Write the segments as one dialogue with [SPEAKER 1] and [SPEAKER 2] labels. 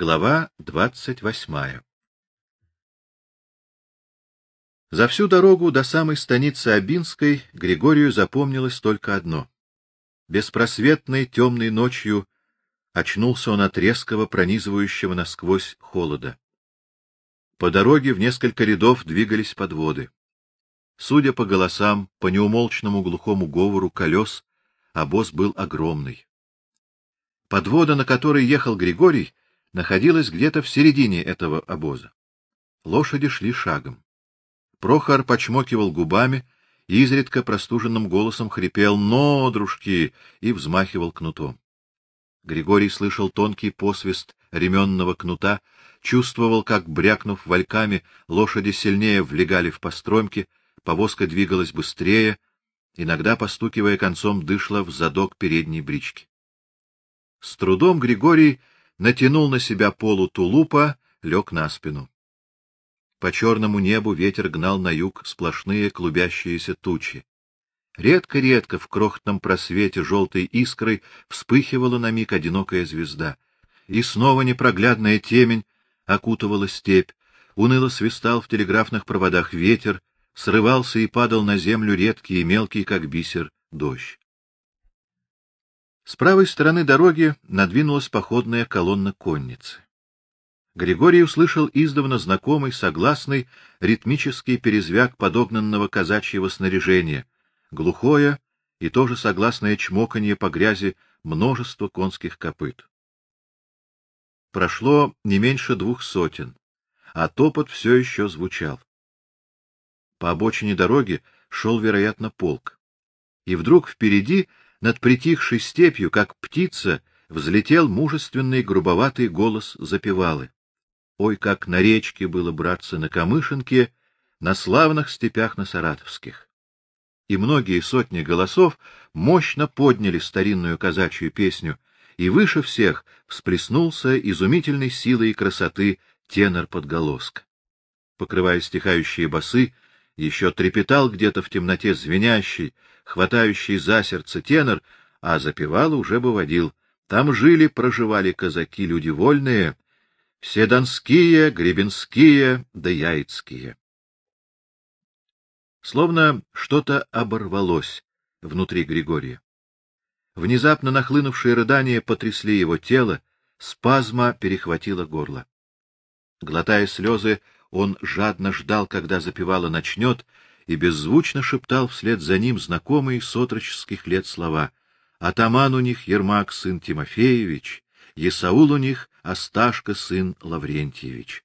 [SPEAKER 1] Глава двадцать восьмая За всю дорогу до самой станицы Абинской Григорию запомнилось только одно. Беспросветной темной ночью очнулся он от резкого пронизывающего насквозь холода. По дороге в несколько рядов двигались подводы. Судя по голосам, по неумолчному глухому говору колес, обоз был огромный. Подвода, на которой ехал Григорий, находилась где-то в середине этого обоза. Лошади шли шагом. Прохор почмокивал губами, изредка простуженным голосом хрипел: "Но, дружки!" и взмахивал кнутом. Григорий слышал тонкий посвист ременного кнута, чувствовал, как брякнув вальками, лошади сильнее влегали в постромки, повозка двигалась быстрее, иногда постукивая концом дышла в задок передней брички. С трудом Григорий натянул на себя полу тулупа, лег на спину. По черному небу ветер гнал на юг сплошные клубящиеся тучи. Редко-редко в крохотном просвете желтой искрой вспыхивала на миг одинокая звезда, и снова непроглядная темень окутывала степь, уныло свистал в телеграфных проводах ветер, срывался и падал на землю редкий и мелкий, как бисер, дождь. С правой стороны дороги надвинулась походная колонна конницы. Григорий услышал издавна знакомый, согласный, ритмический перезвяк подогнанного казачьего снаряжения, глухое и тоже согласное чмоканье по грязи множества конских копыт. Прошло не меньше двух сотен, а топот все еще звучал. По обочине дороги шел, вероятно, полк. И вдруг впереди, над притихшей степью, как птица, взлетел мужественный грубоватый голос запевалы. Ой, как на речке было браться на Камышинке, на славных степях на Саратовских. И многие сотни голосов мощно подняли старинную казачью песню, и выше всех всплеснулся изумительной силой и красоты тенор подголоска. Покрывая стихающие басы, еще трепетал где-то в темноте звенящий, хватающий за сердце тенор, а запевал уже бы водил. Там жили, проживали казаки, люди вольные, все донские, гребенские да яицкие. Словно что-то оборвалось внутри Григория. Внезапно нахлынувшие рыдания потрясли его тело, спазма перехватила горло. Глотая слезы, он жадно ждал, когда запевала начнет, и беззвучно шептал вслед за ним знакомые с отроческих лет слова: "Атаман у них Ермак сын Тимофеевич, Есаул у них Осташка сын Лаврентьевич.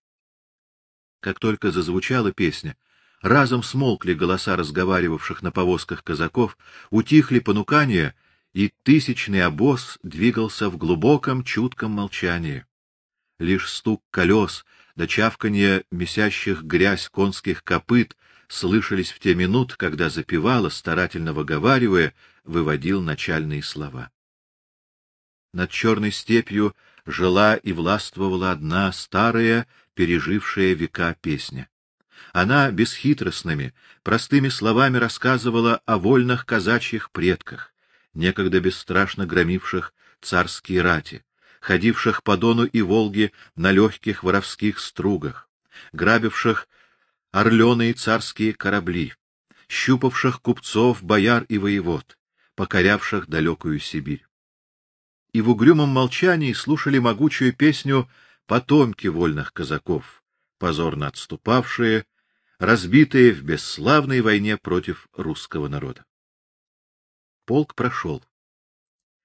[SPEAKER 1] Как только зазвучала песня, разом смолкли голоса разговаривавших на повозках казаков, утихли понукания, и тысячный обоз двигался в глубоком чутком молчании. Лишь стук колес да чавканье месящих грязь конских копыт слышались в те минуты, когда запевала, старательно выговаривая, выводил начальные слова. Над черной степью жила и властвовала одна старая, пережившая века песня. Она бесхитростными, простыми словами рассказывала о вольных казачьих предках, некогда бесстрашно громивших царские рати, ходивших по Дону и Волге на легких воровских стругах, грабивших орленые царские корабли, щупавших купцов, бояр и воевод, покорявших далекую Сибирь и в угрюмом молчании слушали могучую песню потомки вольных казаков, позорно отступавшие, разбитые в бесславной войне против русского народа. Полк прошел.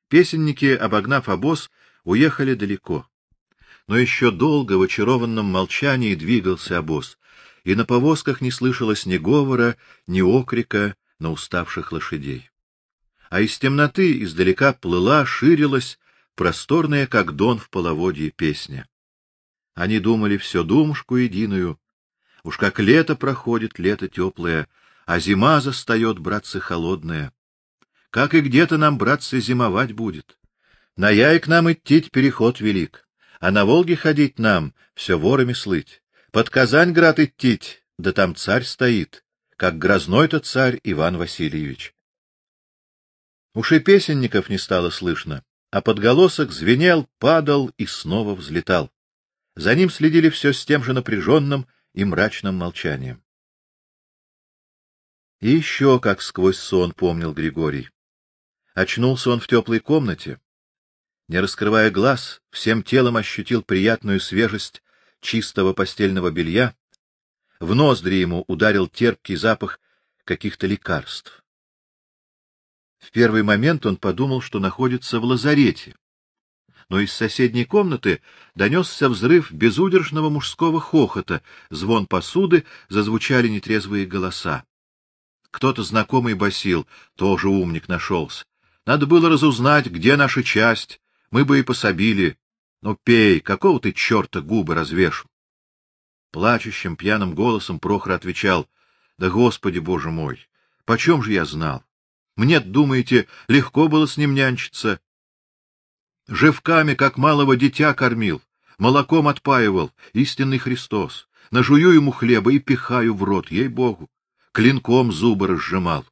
[SPEAKER 1] Песенники, обогнав обоз, уехали далеко. Но еще долго в очарованном молчании двигался обоз, и на повозках не слышалось ни говора, ни окрика на уставших лошадей а из темноты издалека плыла, ширилась, просторная, как дон в половодье, песня. Они думали все думушку единую. Уж как лето проходит, лето теплое, а зима застает, братцы, холодная. Как и где-то нам, братцы, зимовать будет. На яй к нам идти переход велик, а на Волге ходить нам, все ворами слыть. Под Казань град идти, да там царь стоит, как грозной-то царь Иван Васильевич. Уж песенников не стало слышно, а подголосок звенел, падал и снова взлетал. За ним следили все с тем же напряженным и мрачным молчанием. И еще как сквозь сон помнил Григорий. Очнулся он в теплой комнате. Не раскрывая глаз, всем телом ощутил приятную свежесть чистого постельного белья. В ноздри ему ударил терпкий запах каких-то лекарств. В первый момент он подумал, что находится в лазарете. Но из соседней комнаты донесся взрыв безудержного мужского хохота, звон посуды, зазвучали нетрезвые голоса. Кто-то знакомый басил, тоже умник нашелся. Надо было разузнать, где наша часть, мы бы и пособили. Ну пей, какого ты черта губы развешал? Плачущим пьяным голосом Прохор отвечал: "Да Господи Боже мой, почем же я знал? Мне, думаете, легко было с ним нянчиться? Живками, как малого дитя кормил, молоком отпаивал, истинный Христос. Нажую ему хлеба и пихаю в рот, ей-богу клинком зубы разжимал.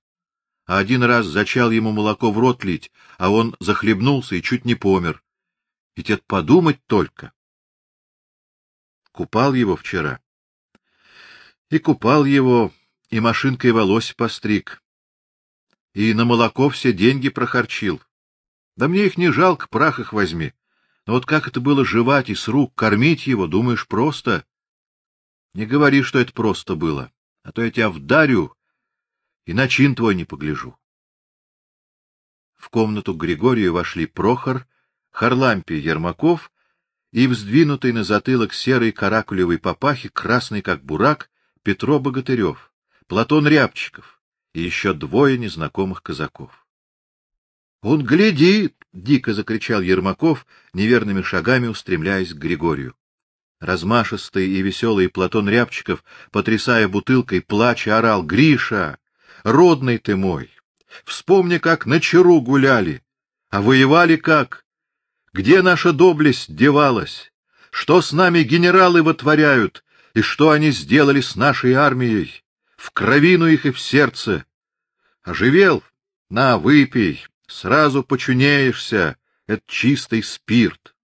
[SPEAKER 1] А один раз зачал ему молоко в рот лить, а он захлебнулся и чуть не помер. Ведь это подумать только. Купал его вчера. И купал его, и машинкой волос постриг. И на молоко все деньги прохарчил. Да мне их не жалко, прах их возьми. Но вот как это было жевать и с рук кормить его, думаешь, просто? Не говори, что это просто было а то я тебя вдарю и на чин твой не погляжу. В комнату к Григорию вошли Прохор, Харлампий Ермаков и вздвинутый на затылок серый каракулевый папахи, красный как бурак, Петро Богатырев, Платон Рябчиков и еще двое незнакомых казаков. Он глядит, дико закричал Ермаков, неверными шагами устремляясь к Григорию. Размашистый и веселый Платон Рябчиков, потрясая бутылкой, плача орал: "Гриша, родный ты мой, вспомни, как на Чару гуляли, а воевали как? Где наша доблесть девалась? Что с нами генералы вытворяют, и что они сделали с нашей армией? В кровину их и в сердце. Оживел? На, выпей, сразу почунеешься, это чистый спирт.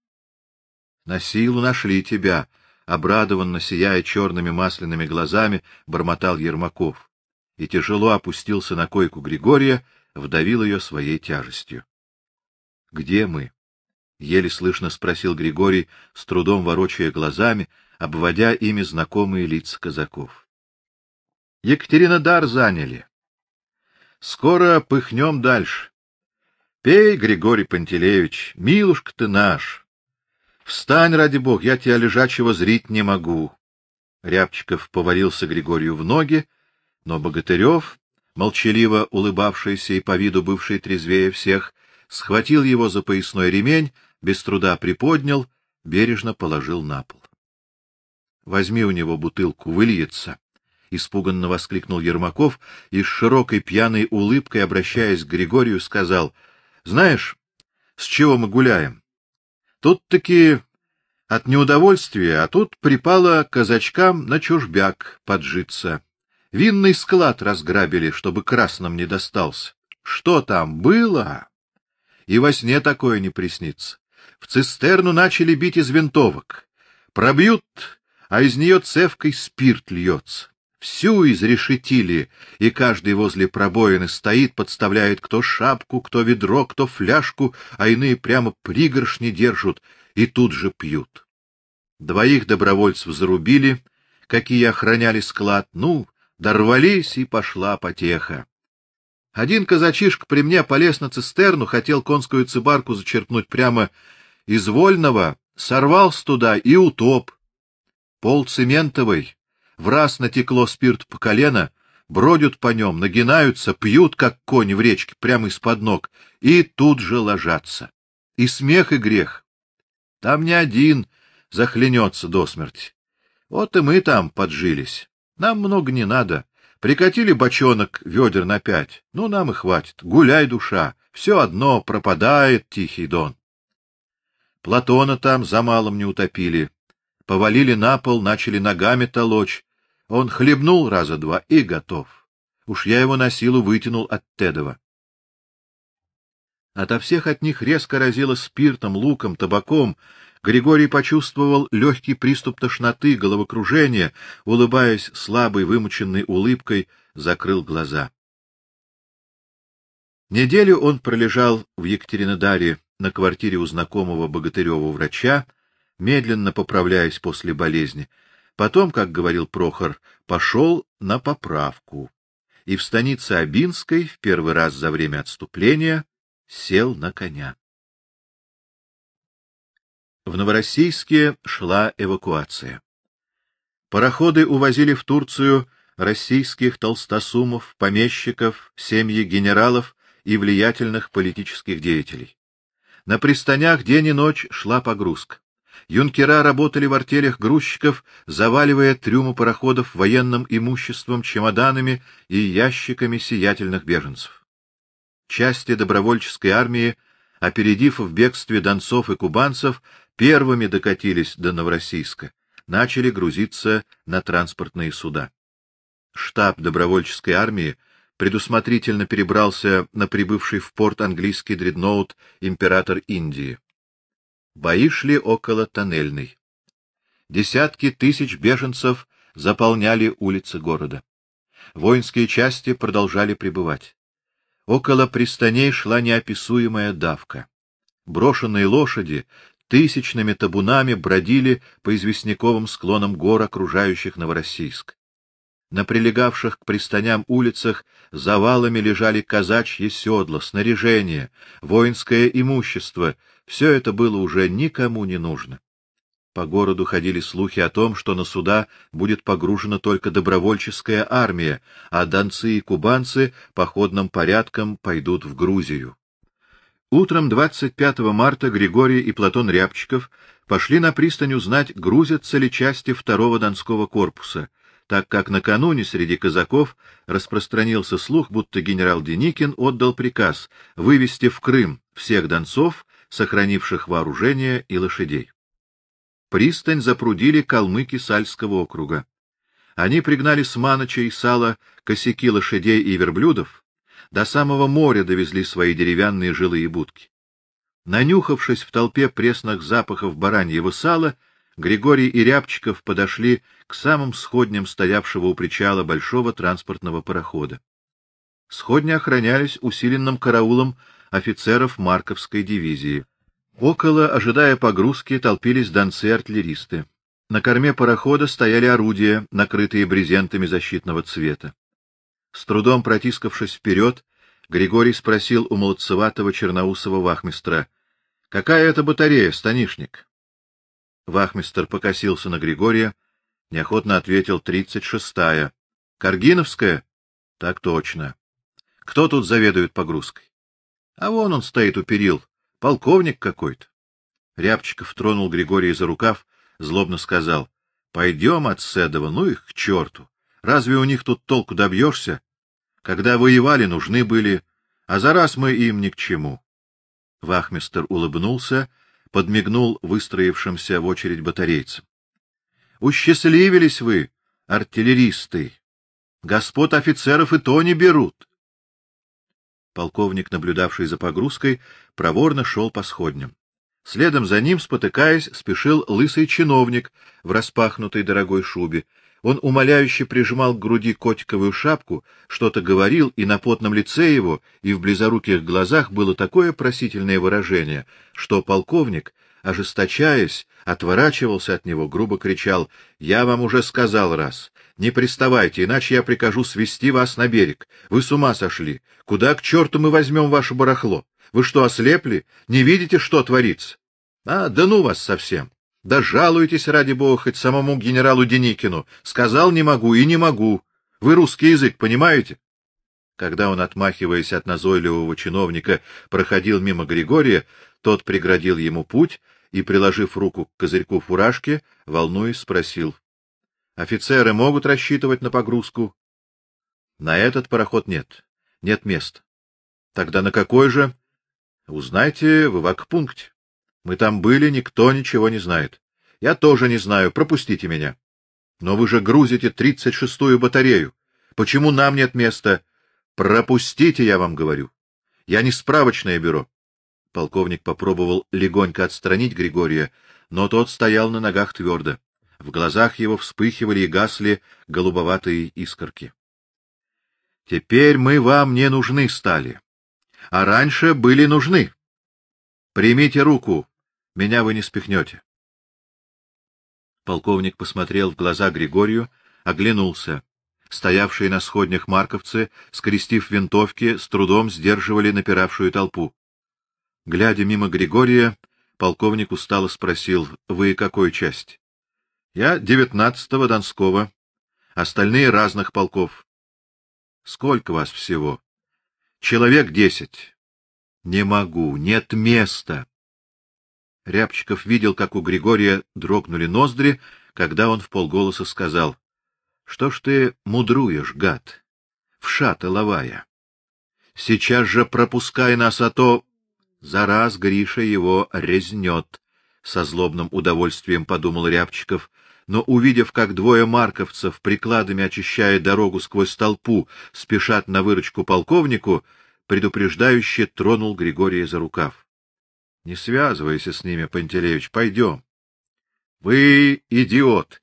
[SPEAKER 1] На силу нашли тебя, обрадованно сияя черными масляными глазами, бормотал Ермаков. И тяжело опустился на койку Григория, вдавил ее своей тяжестью. Где мы? Еле слышно спросил Григорий, с трудом ворочая глазами, обводя ими знакомые лица казаков. Екатеринодар заняли. Скоро пыхнем дальше. Пей, Григорий Пантелеевич, милушка ты наш. Встань, ради бог, я тебя лежачего зрить не могу. Рябчиков повалился Григорию в ноги, но Богатырев, молчаливо улыбавшийся и по виду бывший трезвее всех, схватил его за поясной ремень, без труда приподнял, бережно положил на пол. Возьми у него бутылку, выльется, испуганно воскликнул Ермаков и с широкой пьяной улыбкой, обращаясь к Григорию, сказал: "Знаешь, с чего мы гуляем? Тут-таки от неудовольствия, а тут припало казачкам на чужбяк поджиться. Винный склад разграбили, чтобы красным не достался. Что там было? И во сне такое не приснится. В цистерну начали бить из винтовок. Пробьют, а из нее цевкой спирт льется всю изрешетили, и каждый возле пробоины стоит, подставляет кто шапку, кто ведро, кто фляжку, а иные прямо пригоршни держат и тут же пьют. Двоих добровольцев зарубили, какие охраняли склад, ну, дорвались и пошла потеха. Один казачишка при мне полез на цистерну, хотел конскую цыбарку зачерпнуть прямо из вольного, сорвался туда и утоп. Пол цементовый, в раз натекло спирт по колено, бродят по нем, нагинаются, пьют как кони в речке прямо из-под ног и тут же ложатся. И смех и грех. Там не один захлянется до смерти. Вот и мы там поджились. Нам много не надо. Прикатили бочонок ведер на пять. Ну нам и хватит. Гуляй, душа. Все одно пропадает тихий дон. Платона там за малым не утопили. Повалили на пол, начали ногами толочь. Он хлебнул раза два и готов. Уж я его на силу вытянул от Тедова. Ото всех от них резко разило спиртом, луком, табаком. Григорий почувствовал легкий приступ тошноты, головокружения, улыбаясь слабой, вымученной улыбкой, закрыл глаза. Неделю он пролежал в Екатеринодаре на квартире у знакомого богатырева врача, медленно поправляясь после болезни. Потом, как говорил Прохор, пошел на поправку. И в станице Абинской в первый раз за время отступления сел на коня. В Новороссийске шла эвакуация. Пароходы увозили в Турцию российских толстосумов, помещиков, семьи генералов и влиятельных политических деятелей. На пристанях день и ночь шла погрузка. Юнкера работали в артелях грузчиков, заваливая трюмы пароходов военным имуществом, чемоданами и ящиками сиятельных беженцев. Части добровольческой армии, опередив в бегстве донцов и кубанцев, первыми докатились до Новороссийска, начали грузиться на транспортные суда. Штаб добровольческой армии предусмотрительно перебрался на прибывший в порт английский дредноут император Индии. Бои шли около тоннельной. Десятки тысяч беженцев заполняли улицы города. Воинские части продолжали прибывать. Около пристаней шла неописуемая давка. Брошенные лошади тысячными табунами бродили по известняковым склонам гор, окружающих Новороссийск. На прилегавших к пристаням улицах завалами лежали казачьи седла, снаряжение, воинское имущество. Все это было уже никому не нужно. По городу ходили слухи о том, что на суда будет погружена только добровольческая армия, а донцы и кубанцы походным порядком пойдут в Грузию. Утром 25 марта Григорий и Платон Рябчиков пошли на пристань узнать, грузятся ли части второго Донского корпуса, так как накануне среди казаков распространился слух, будто генерал Деникин отдал приказ вывести в Крым всех донцов, сохранивших вооружение и лошадей. Пристань запрудили калмыки Сальского округа. Они пригнали с Маноча и Сала косяки лошадей и верблюдов, до самого моря довезли свои деревянные жилые будки. Нанюхавшись в толпе пресных запахов бараньего сала, Григорий и Рябчиков подошли к самым сходням стоявшего у причала большого транспортного парохода. Сходни охранялись усиленным караулом офицеров Марковской дивизии. Около, ожидая погрузки, толпились донцы-артиллеристы. На корме парохода стояли орудия, накрытые брезентами защитного цвета. С трудом протискавшись вперед, Григорий спросил у молодцеватого черноусого вахмистра: "Какая это батарея, станишник?" Вахмистр покосился на Григория, неохотно ответил: "Тридцать шестая. Каргиновская?" "Так точно. Кто тут заведует погрузкой?" "А вон он стоит у перил, полковник какой-то." Рябчиков тронул Григория за рукав, злобно сказал: "Пойдем от Седова, ну их к черту. Разве у них тут толку добьешься? Когда воевали, нужны были, а за раз мы им ни к чему. Вахмистр улыбнулся, подмигнул выстроившимся в очередь батарейцам. Усчастливились вы, артиллеристы. Господ офицеров и то не берут. Полковник, наблюдавший за погрузкой, проворно шел по сходням. Следом за ним, спотыкаясь, спешил лысый чиновник в распахнутой дорогой шубе. Он умоляюще прижимал к груди котиковую шапку, что-то говорил, и на потном лице его и в близоруких глазах было такое просительное выражение, что полковник, ожесточаясь, отворачивался от него, грубо кричал: "Я вам уже сказал раз, не приставайте, иначе я прикажу свести вас на берег. Вы с ума сошли? Куда к черту мы возьмем ваше барахло? Вы что, ослепли? Не видите, что творится? А, да ну вас совсем!" Да жалуйтесь ради бога хоть самому генералу Деникину. Сказал не могу и не могу. Вы русский язык понимаете? Когда он, отмахиваясь от назойливого чиновника, проходил мимо Григория, тот преградил ему путь и, приложив руку к козырьку фуражки, волнуясь, спросил: "Офицеры могут рассчитывать на погрузку?" "На этот пароход нет. Нет места. Тогда на какой же? Узнайте в вакпункте. Мы там были, никто ничего не знает. Я тоже не знаю, пропустите меня. Но вы же грузите тридцать шестую батарею. Почему нам нет места? Пропустите, я вам говорю. Я не справочное бюро. Полковник попробовал легонько отстранить Григория, но тот стоял на ногах твердо. В глазах его вспыхивали и гасли голубоватые искорки. — Теперь мы вам не нужны стали, а раньше были нужны. Примите руку, меня вы не спихнете. Полковник посмотрел в глаза Григорию, оглянулся. Стоявшие на сходнях марковцы, скрестив винтовки, с трудом сдерживали напиравшую толпу. Глядя мимо Григория, полковник устало спросил: "Вы какой часть?" "Я девятнадцатого Донского, остальные разных полков". "Сколько вас всего?" "Человек десять". "Не могу, нет места". Рябчиков видел, как у Григория дрогнули ноздри, когда он вполголоса сказал: что ж ты мудруешь, гад? Вшата ловая. Сейчас же пропускай нас, а то за Гриша его резнет. Со злобным удовольствием подумал Рябчиков, но увидев, как двое марковцев прикладами очищая дорогу сквозь толпу, спешат на выручку полковнику, предупреждающе тронул Григория за рукав. Не связывайся с ними, Пантелеич, пойдем. Вы идиот,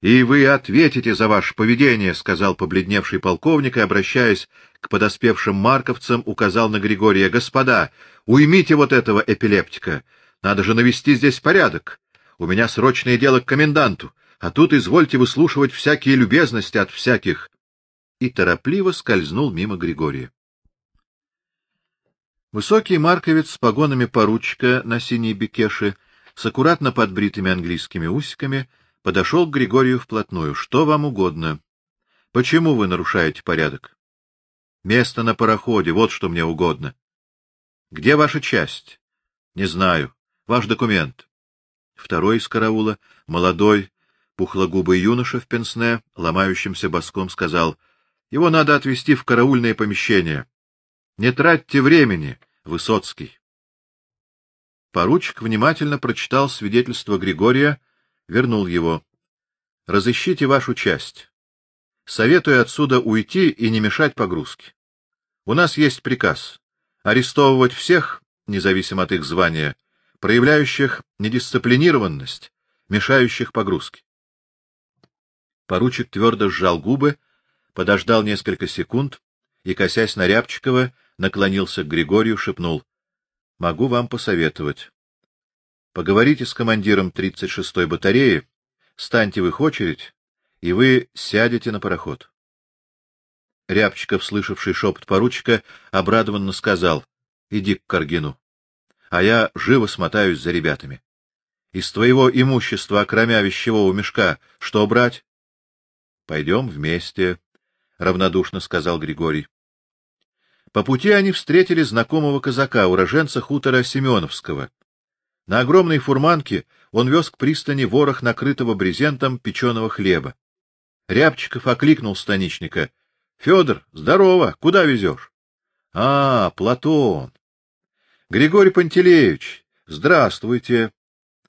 [SPEAKER 1] и вы ответите за ваше поведение, сказал побледневший полковник и обращаясь к подоспевшим марковцам, указал на Григория: "Господа, уймите вот этого эпилептика. Надо же навести здесь порядок. У меня срочное дело к коменданту, а тут извольте выслушивать всякие любезности от всяких". И торопливо скользнул мимо Григория. Высокий марковец с погонами поручика на синей бекеше, с аккуратно подбритыми английскими усиками, подошел к Григорию вплотную. Что вам угодно? Почему вы нарушаете порядок? Место на пароходе, вот что мне угодно. Где ваша часть? Не знаю. Ваш документ. Второй из караула, молодой, пухлогубый юноша в пенсне, ломающимся боском сказал: "Его надо отвезти в караульное помещение. Не тратьте времени, Высоцкий". Поручик внимательно прочитал свидетельство Григория вернул его. Разыщите вашу часть. Советую отсюда уйти и не мешать погрузке. У нас есть приказ арестовывать всех, независимо от их звания, проявляющих недисциплинированность, мешающих погрузке. Поручик твердо сжал губы, подождал несколько секунд и, косясь на Рябчикова, наклонился к Григорию, шепнул: "Могу вам посоветовать. Поговорите с командиром 36-й батареи, станьте в их очередь, и вы сядете на пароход. Рябчиков, слышавший шепот поручика, обрадованно сказал: "Иди к Каргину, а я живо смотаюсь за ребятами. Из твоего имущества, окромя вещевого мешка, что брать? Пойдем вместе", равнодушно сказал Григорий. По пути они встретили знакомого казака, уроженца хутора Семеновского. На огромной фурманке он вез к пристани ворох накрытого брезентом печеного хлеба. Рябчиков окликнул станичника: "Федор, здорово, куда везешь?» А, Платон. Григорий Пантелеевич, здравствуйте.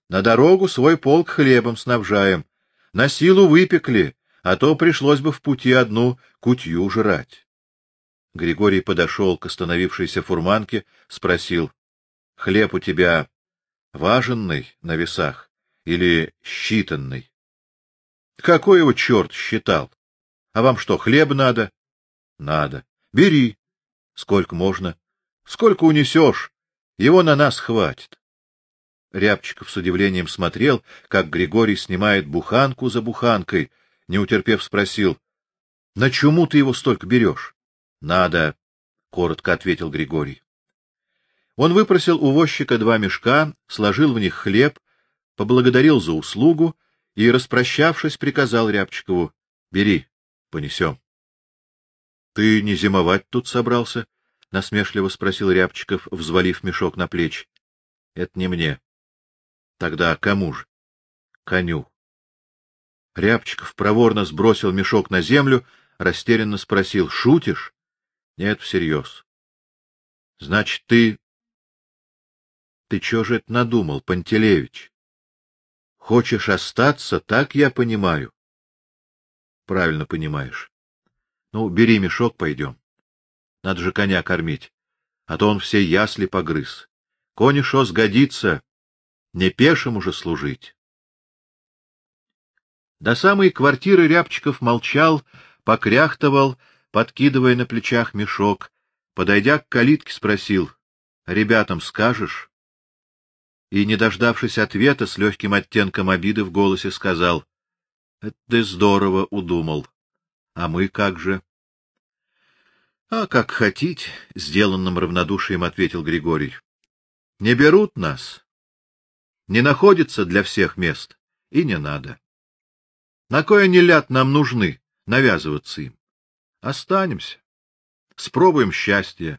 [SPEAKER 1] На дорогу свой полк хлебом снабжаем. На силу выпекли, а то пришлось бы в пути одну кутью жрать. Григорий подошел к остановившейся фурманке, спросил: "Хлеб у тебя важенный на весах или считанный. Какой его черт считал? А вам что, хлеб надо? Надо. Бери. Сколько можно? Сколько унесешь? Его на нас хватит. Рябчиков с удивлением смотрел, как Григорий снимает буханку за буханкой, не утерпев спросил: "На чему ты его столько берешь?» "Надо", коротко ответил Григорий. Он выпросил у возчика два мешка, сложил в них хлеб, поблагодарил за услугу и, распрощавшись, приказал Рябчикову: "Бери, понесем». — Ты не зимовать тут собрался? насмешливо спросил Рябчиков, взвалив мешок на плечи. — Это не мне. — Тогда кому же? — Коню. Рябчиков проворно сбросил мешок на землю, растерянно спросил: "Шутишь?" "Нет, всерьез. Значит, ты ты что же это надумал, Пантелеевич? Хочешь остаться, так я понимаю. Правильно понимаешь. Ну, бери мешок, пойдем. Надо же коня кормить, а то он все ясли погрыз. Конюшо сгодится. Не пешим уже служить. До самой квартиры Рябчиков молчал, покряхтывал, подкидывая на плечах мешок. Подойдя к калитке, спросил: "Ребятам скажешь?" И, не дождавшись ответа, с легким оттенком обиды в голосе сказал: "Это ты здорово удумал. А мы как же?" "А как хотите", сделанным равнодушием ответил Григорий. "Не берут нас. Не находится для всех мест, и не надо. На кое они ляд нам нужны, навязываться им. Останемся. Спробуем счастье.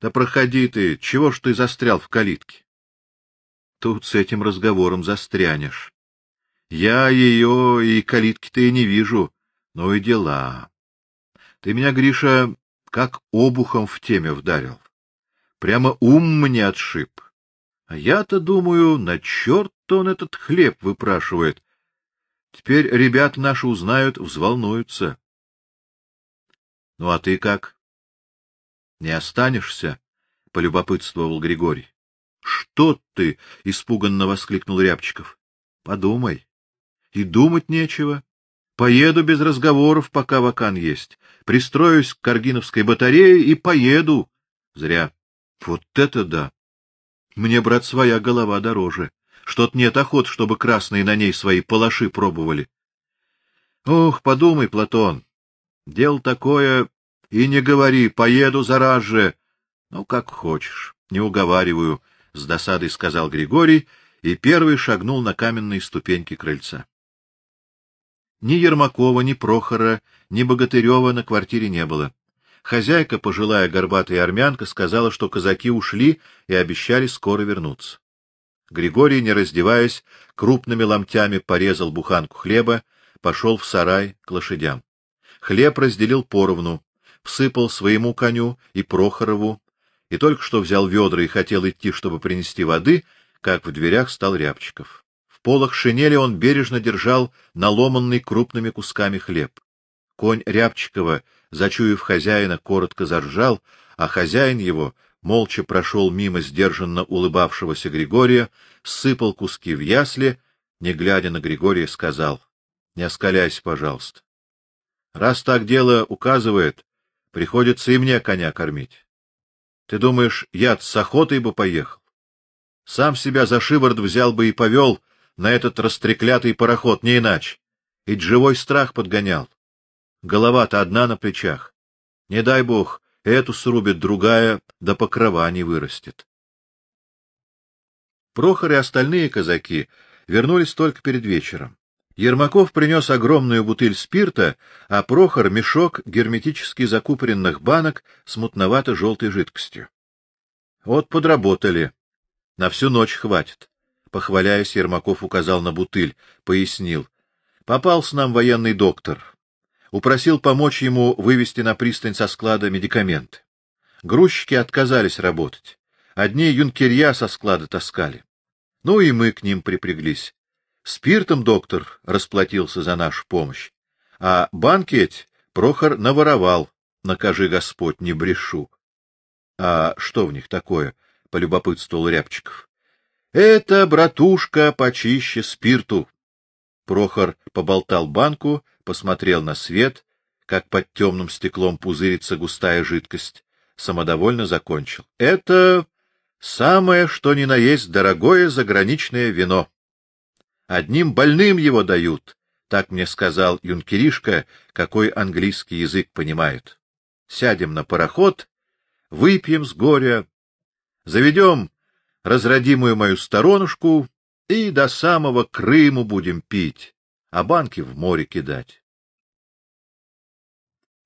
[SPEAKER 1] Да проходи ты, чего ж ты застрял в калитке? Тут с этим разговором застрянешь. Я ее и калитки-то и не вижу, но и дела. Ты меня, Гриша, как обухом в теме вдарил. Прямо ум мне отшиб. А я-то думаю, на черт он этот хлеб выпрашивает. Теперь ребят наши узнают, взволнуются. Ну а ты как? Не останешься? полюбопытствовал Григорий. Что ты? испуганно воскликнул Рябчиков. Подумай. И думать нечего. Поеду без разговоров, пока вакан есть. Пристроюсь к Каргиновской батарее и поеду. Зря. Вот это да. Мне, брат, своя голова дороже. Что-то нет охот, чтобы красные на ней свои палаши пробовали. Ох, подумай, Платон. Дело такое, и не говори, поеду зараз же. Ну, как хочешь, не уговариваю, — с досадой сказал Григорий и первый шагнул на каменные ступеньки крыльца. Ни Ермакова, ни Прохора, ни Богатырева на квартире не было. Хозяйка, пожилая горбатая армянка, сказала, что казаки ушли и обещали скоро вернуться. Григорий, не раздеваясь, крупными ломтями порезал буханку хлеба, пошел в сарай к лошадям. Хлеб разделил поровну, всыпал своему коню и Прохорову, и только что взял ведра и хотел идти, чтобы принести воды, как в дверях стал Рябчиков. В полах шинели он бережно держал наломанный крупными кусками хлеб. Конь Рябчикова, зачуяв хозяина, коротко заржал, а хозяин его молча прошел мимо сдержанно улыбавшегося Григория, сыпал куски в ясли, не глядя на Григория, сказал: "Не оскаляйся, пожалуйста. Раз так дело указывает, приходится и мне коня кормить. Ты думаешь, я с охотой бы поехал? Сам себя за шиворот взял бы и повел на этот растреклятый пароход, не иначе. Ведь живой страх подгонял. Голова-то одна на плечах. Не дай бог, Эту срубит другая, да покрова не вырастет. Прохор и остальные казаки вернулись только перед вечером. Ермаков принес огромную бутыль спирта, а Прохор мешок герметически закупоренных банок с мутновато-желтой жидкостью. Вот подработали. На всю ночь хватит. Похваляясь, Ермаков указал на бутыль, пояснил: "Попался нам военный доктор упросил помочь ему вывести на пристань со склада медикаменты. Грузчики отказались работать. Одни юнкерья со склада таскали. Ну и мы к ним припряглись. Спиртом доктор расплатился за нашу помощь, а банкет Прохор наворовал, накажи Господь, не брешу. А что в них такое? полюбопытствовал Рябчиков. Это братушка почище спирту. Прохор поболтал банку, посмотрел на свет, как под темным стеклом пузырится густая жидкость, самодовольно закончил. Это самое, что ни на есть дорогое заграничное вино. Одним больным его дают, так мне сказал юнкеришка, какой английский язык понимает. Сядем на пароход, выпьем с горя, заведем разродимую мою сторонушку и до самого Крыму будем пить а банки в море кидать.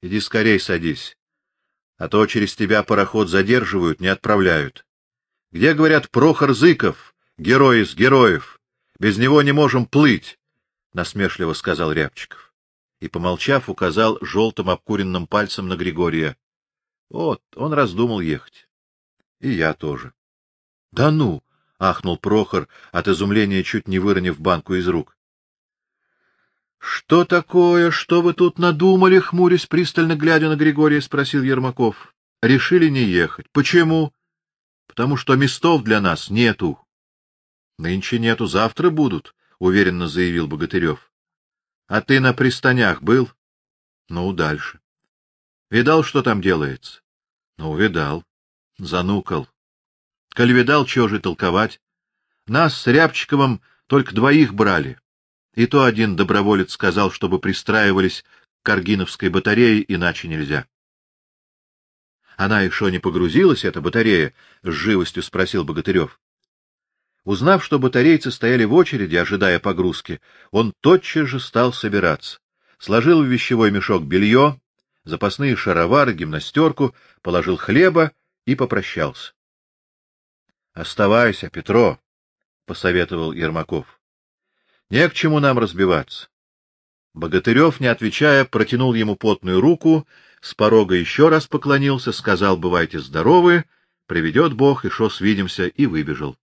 [SPEAKER 1] Иди скорей садись, а то через тебя пароход задерживают, не отправляют. Где, говорят, Прохор Зыков, герой из героев? Без него не можем плыть, насмешливо сказал Рябчиков. И, помолчав, указал желтым обкуренным пальцем на Григория. Вот, он раздумал ехать. И я тоже. Да ну, ахнул Прохор, от изумления чуть не выронив банку из рук. Что такое, что вы тут надумали, хмурясь пристально глядя на Григория, спросил Ермаков. Решили не ехать. Почему? Потому что местов для нас нету. Нынче нету, завтра будут, — уверенно заявил Богатырев. — А ты на пристанях был? — Ну, дальше. — Видал, что там делается? — Ну, видал. Занукал. — Коль видал, чего же толковать? Нас с Рябчиковым только двоих брали. И то один доброволец сказал, чтобы пристраивались к Каргиновской батарее, иначе нельзя. — Она еще не погрузилась, эта батарея? — с живостью спросил Богатырев. Узнав, что батарейцы стояли в очереди, ожидая погрузки, он тотчас же стал собираться. Сложил в вещевой мешок белье, запасные шаровары, гимнастерку, положил хлеба и попрощался. — Оставайся, Петро, — посоветовал Ермаков. — Не к чему нам разбиваться. Богатырев, не отвечая, протянул ему потную руку, с порога еще раз поклонился, сказал «Бывайте здоровы», «Приведет Бог, и шо свидимся», и выбежал.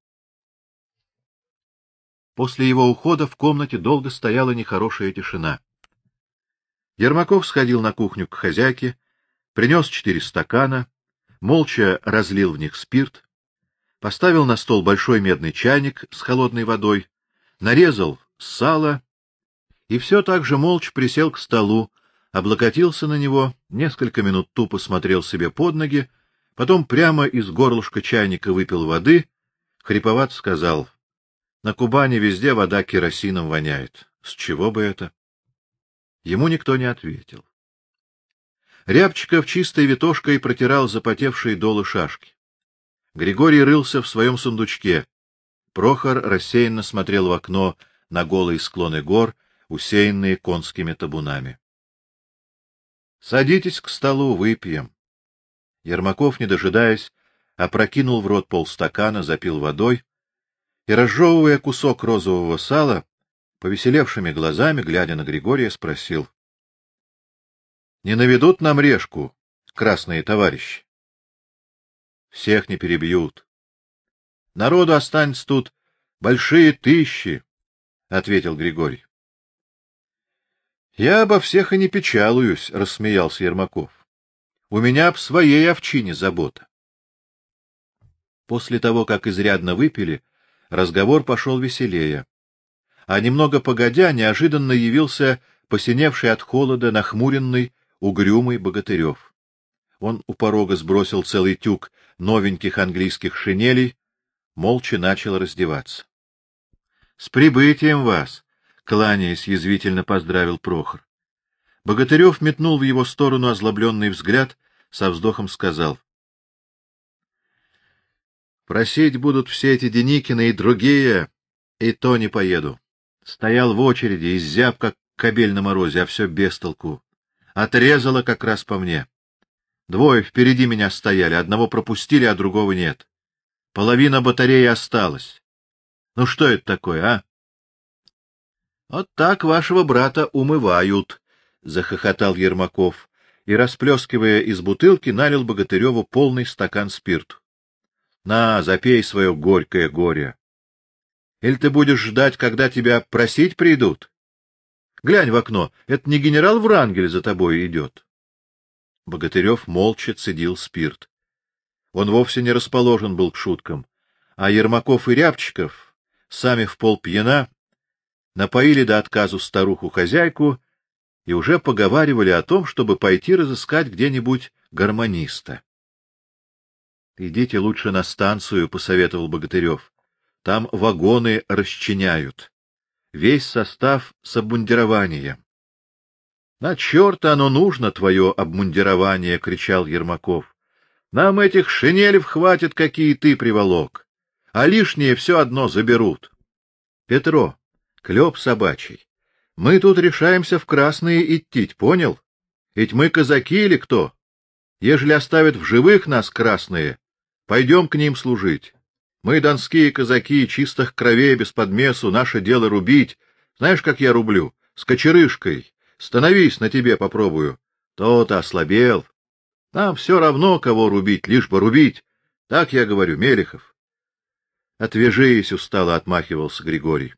[SPEAKER 1] После его ухода в комнате долго стояла нехорошая тишина. Ермаков сходил на кухню к хозяйке, принес четыре стакана, молча разлил в них спирт, поставил на стол большой медный чайник с холодной водой, нарезал сало и все так же молча присел к столу, облокотился на него, несколько минут тупо смотрел себе под ноги, потом прямо из горлышка чайника выпил воды, хриповат сказал: на Кубани везде вода керосином воняет. С чего бы это? Ему никто не ответил. Рябчиков чистой витошкой протирал запотевшие долы шашки. Григорий рылся в своем сундучке. Прохор рассеянно смотрел в окно на голые склоны гор, усеянные конскими табунами. — Садитесь к столу, выпьем. Ермаков, не дожидаясь, опрокинул в рот полстакана, запил водой и, разжевывая кусок розового сала, повеселевшими глазами, глядя на Григория, спросил. — Не наведут нам решку, красные товарищи? — Всех не перебьют. — Народу останется тут большие тысячи, — ответил Григорий. — Я обо всех и не печалуюсь, — рассмеялся Ермаков. — У меня об своей овчине забота. После того, как изрядно выпили, — разговор пошел веселее. А немного погодя неожиданно явился посиневший от холода, нахмуренный, угрюмый Богатырев. Он у порога сбросил целый тюк новеньких английских шинелей, молча начал раздеваться. — С прибытием вас! — кланяясь, язвительно поздравил Прохор. Богатырев метнул в его сторону озлобленный взгляд, со вздохом сказал. Просить будут все эти Деникины и другие, и то не поеду. Стоял в очереди, изяб, как кобель на морозе, а все без толку. Отрезало как раз по мне. Двое впереди меня стояли, одного пропустили, а другого нет. Половина батареи осталась. Ну что это такое, а? — Вот так вашего брата умывают, — захохотал Ермаков и, расплескивая из бутылки, налил Богатыреву полный стакан спирту. На, запей свое горькое горе. Или ты будешь ждать, когда тебя просить придут? Глянь в окно, это не генерал Врангель за тобой идет. Богатырев молча цедил спирт. Он вовсе не расположен был к шуткам, а Ермаков и Рябчиков, сами в пол пьяна, напоили до отказу старуху-хозяйку и уже поговаривали о том, чтобы пойти разыскать где-нибудь гармониста. — Идите лучше на станцию, — посоветовал Богатырев. — Там вагоны расчиняют. Весь состав с обмундированием. — На черта оно нужно, твое обмундирование! — кричал Ермаков. — Нам этих шинелев хватит, какие ты приволок. А лишнее все одно заберут. — Петро, клеп собачий, мы тут решаемся в красные идти, понял? Ведь мы казаки или кто? Ежели оставят в живых нас красные, Пойдем к ним служить. Мы, донские казаки, чистых кровей без подмесу, наше дело рубить. Знаешь, как я рублю? С кочерышкой. Становись, на тебе попробую. То-то ослабел. Нам все равно, кого рубить, лишь бы рубить. Так я говорю, Мелехов. Отвяжись, устало отмахивался Григорий.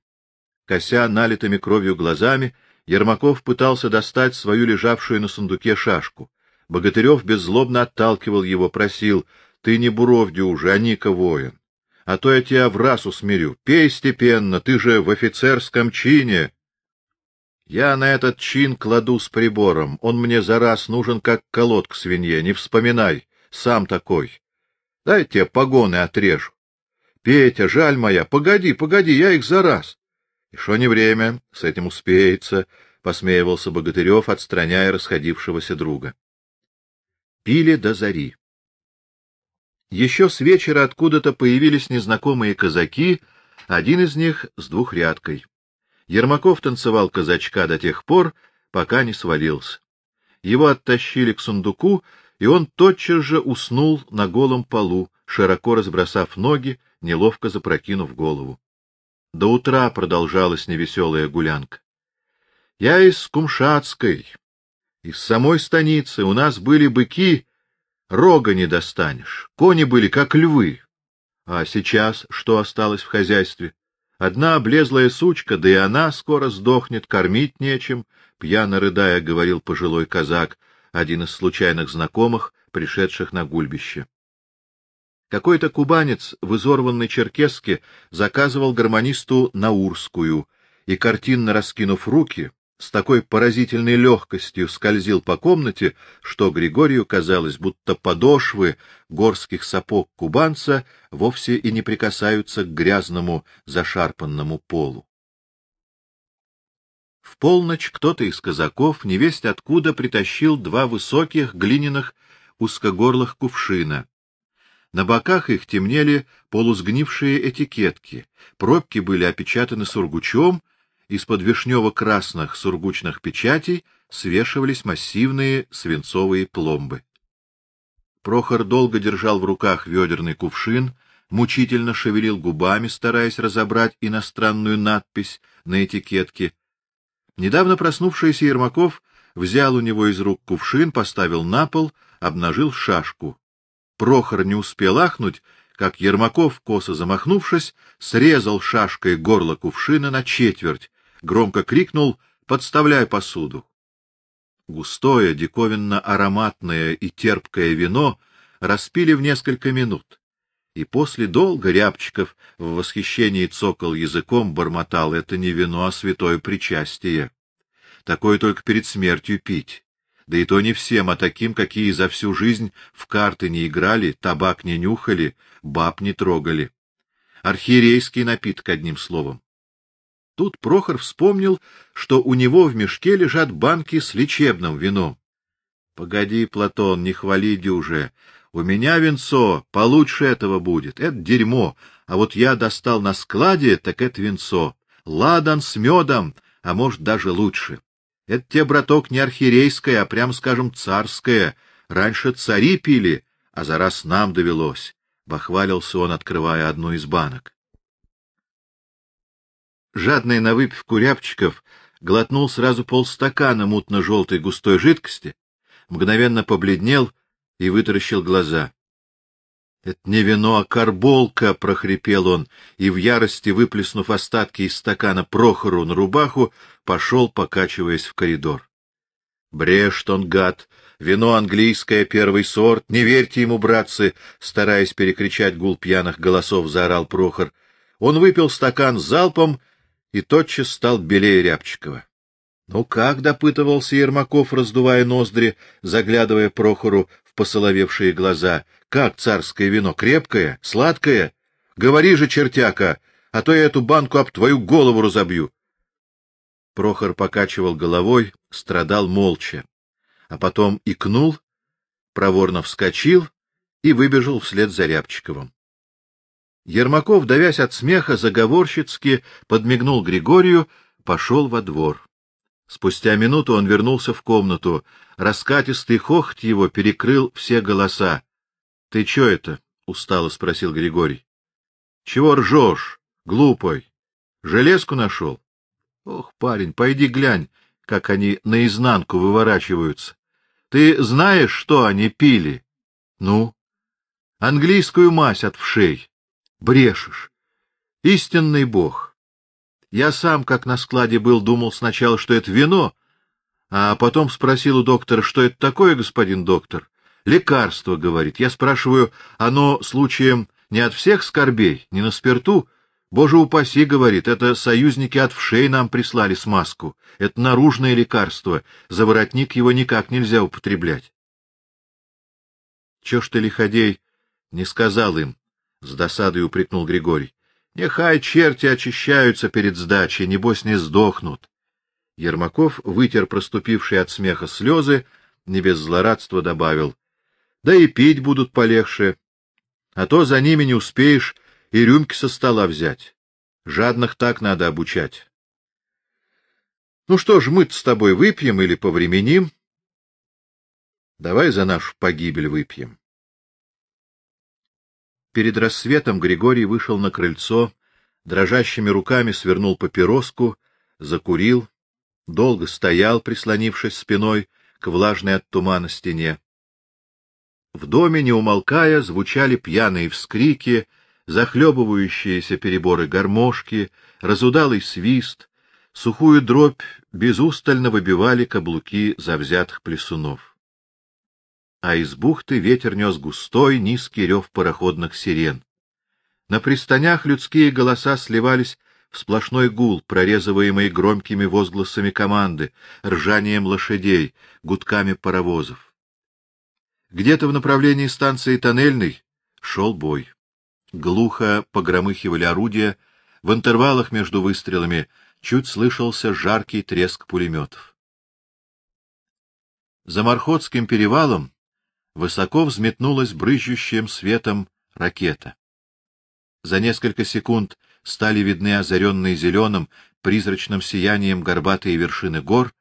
[SPEAKER 1] Кося налитыми кровью глазами, Ермаков пытался достать свою лежавшую на сундуке шашку. Богатырев беззлобно отталкивал его, просил — ты не Буровди уже, а Ника воин. а то я тебя в раз усмирю. Пей степенно, ты же в офицерском чине. Я на этот чин кладу с прибором. Он мне за раз нужен, как колодка свинье. Не вспоминай, сам такой. Дай тебе погоны отрежу. Петя, жаль моя, погоди, погоди, я их за раз. И шо не время, с этим успеется, — посмеивался Богатырев, отстраняя расходившегося друга. Пили до зари. Еще с вечера откуда-то появились незнакомые казаки, один из них с двухрядкой. Ермаков танцевал казачка до тех пор, пока не свалился. Его оттащили к сундуку, и он тотчас же уснул на голом полу, широко разбросав ноги, неловко запрокинув голову. До утра продолжалась невеселая гулянка. Я из Кумшатской, из самой станицы, у нас были быки, рога не достанешь, кони были как львы. А сейчас что осталось в хозяйстве? Одна облезлая сучка, да и она скоро сдохнет, кормить нечем, пьяно рыдая, говорил пожилой казак, один из случайных знакомых, пришедших на гульбище. Какой-то кубанец в изорванной черкеске заказывал гармонисту наурскую, и, картинно раскинув руки, с такой поразительной легкостью скользил по комнате, что Григорию казалось, будто подошвы горских сапог кубанца вовсе и не прикасаются к грязному зашарпанному полу. В полночь кто-то из казаков, невесть откуда, притащил два высоких глиняных узкогорлых кувшина. На боках их темнели полусгнившие этикетки, пробки были опечатаны сургучом, из-под вишнево-красных сургучных печатей свешивались массивные свинцовые пломбы. Прохор долго держал в руках ведерный кувшин, мучительно шевелил губами, стараясь разобрать иностранную надпись на этикетке. Недавно проснувшийся Ермаков взял у него из рук кувшин, поставил на пол, обнажил шашку. Прохор не успел ахнуть, как Ермаков, косо замахнувшись, срезал шашкой горло кувшина на четверть, громко крикнул: "Подставляй посуду!" Густое, диковинно ароматное и терпкое вино распили в несколько минут. И после долго Рябчиков в восхищении цокал языком, бормотал: "Это не вино, а святое причастие. Такое только перед смертью пить. Да и то не всем, а таким, какие за всю жизнь в карты не играли, табак не нюхали, баб не трогали. Архиерейский напиток одним словом. Тут Прохор вспомнил, что у него в мешке лежат банки с лечебным вином. Погоди, Платон, не хвали дюже. У меня винцо получше этого будет. Это дерьмо, а вот я достал на складе, так это винцо. Ладан с медом, а может даже лучше. Это те, браток, не архиерейское, а прям, скажем, царское. Раньше цари пили, а за раз нам довелось. Бахвалился он, открывая одну из банок. Жадный на выпивку Рябчиков глотнул сразу полстакана мутно-желтой густой жидкости, мгновенно побледнел и вытаращил глаза. — Это не вино, а карболка! — прохрипел он, и в ярости, выплеснув остатки из стакана Прохору на рубаху, пошел, покачиваясь в коридор. — Брешт он, гад! Вино английское, первый сорт! Не верьте ему, братцы! — стараясь перекричать гул пьяных голосов, заорал Прохор. Он выпил стакан залпом и тотчас стал белее Рябчикова. — Ну как? — допытывался Ермаков, раздувая ноздри, заглядывая Прохору в посоловевшие глаза. — Как царское вино? Крепкое? Сладкое? Говори же, чертяка, а то я эту банку об твою голову разобью. Прохор покачивал головой, страдал молча, а потом икнул, проворно вскочил и выбежал вслед за Рябчиковым. Ермаков, давясь от смеха, заговорщицки подмигнул Григорию, пошел во двор. Спустя минуту он вернулся в комнату. Раскатистый хохот его перекрыл все голоса. — Ты что это? — устало спросил Григорий. — Чего ржешь, глупой? Железку нашел? Ох, парень, пойди глянь, как они наизнанку выворачиваются. Ты знаешь, что они пили? Ну? Английскую мазь от вшей брешешь. Истинный Бог. Я сам, как на складе был, думал сначала, что это вино, а потом спросил у доктора, что это такое, господин доктор. Лекарство, говорит. Я спрашиваю, оно случаем не от всех скорбей, не на спирту. Боже упаси, говорит, это союзники от вшей нам прислали смазку. Это наружное лекарство, за воротник его никак нельзя употреблять. Чё ж ты, лиходей, не сказал им? С досадой упрекнул Григорий. Нехай черти очищаются перед сдачей, небось не сдохнут. Ермаков вытер проступившие от смеха слезы, не без злорадства добавил: да и пить будут полегче, а то за ними не успеешь и рюмки со стола взять. Жадных так надо обучать. Ну что ж, мы с тобой выпьем или повременим? Давай за нашу погибель выпьем. Перед рассветом Григорий вышел на крыльцо, дрожащими руками свернул папироску, закурил, долго стоял, прислонившись спиной к влажной от тумана стене. В доме, не умолкая, звучали пьяные вскрики, захлебывающиеся переборы гармошки, разудалый свист, сухую дробь безустально выбивали каблуки завзятых плесунов. А из бухты ветер нес густой, низкий рев пароходных сирен. На пристанях людские голоса сливались в сплошной гул, прорезываемый громкими возгласами команды, ржанием лошадей, гудками паровозов. Где-то в направлении станции Тоннельной шел бой. Глухо погромыхивали орудия, в интервалах между выстрелами чуть слышался жаркий треск пулеметов. За Мархотским перевалом высоко взметнулась брызжущим светом ракета. За несколько секунд стали видны озаренные зеленым призрачным сиянием горбатые вершины гор,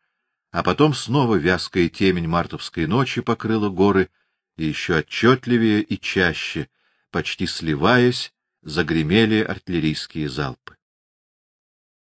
[SPEAKER 1] а потом снова вязкая темень мартовской ночи покрыла горы, и еще отчетливее и чаще, почти сливаясь, загремели артиллерийские залпы.